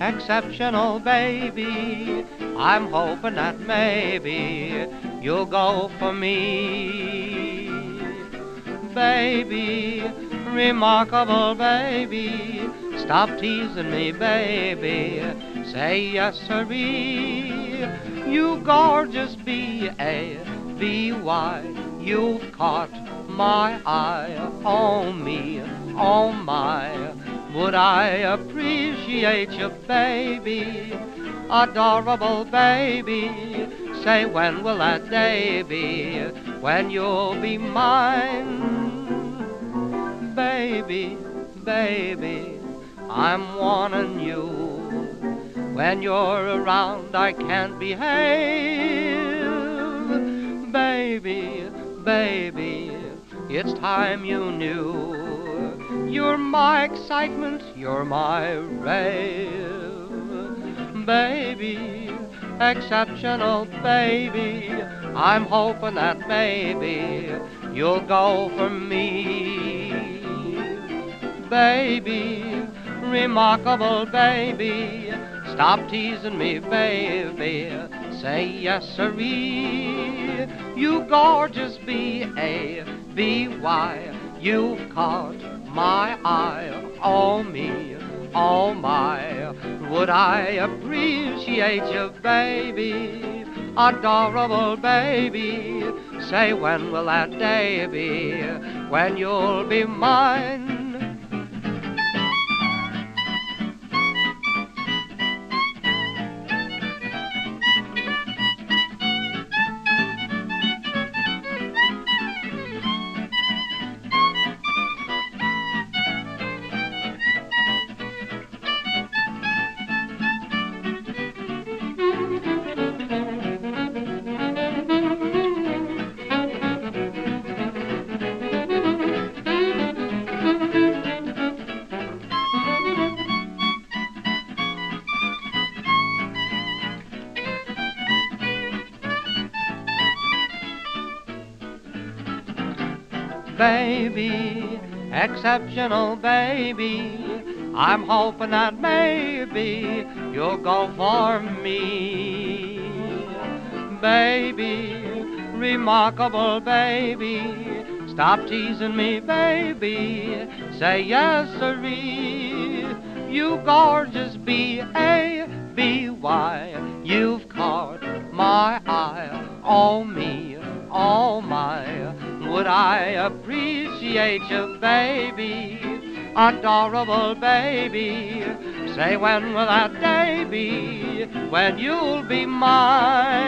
exceptional baby. I'm hoping that maybe you'll go for me. Baby, remarkable baby, stop teasing me, baby. Say yes, sirree. You gorgeous B-A-B-Y, you've caught my eye on me, oh my. Would I appreciate you, baby? Adorable baby. Say, when will that day be? When you'll be mine? Baby, baby, I'm wanting you. When you're around, I can't behave. Baby, baby, it's time you knew. You're my excitement, you're my rave. Baby, exceptional baby, I'm hoping that maybe you'll go for me. Baby, remarkable baby, stop teasing me, baby. Say yes, sirree. You gorgeous B-A-B-Y, you've caught my eye, oh me, oh my, would I appreciate you, baby, adorable baby, say when will that day be, when you'll be mine, baby, exceptional baby. I'm hoping that maybe you'll go for me. Baby, remarkable baby, stop teasing me, baby. Say yes, sirree. You gorgeous B-A-B-Y, you've caught my I appreciate you, baby, adorable baby. Say, when will that day be when you'll be mine?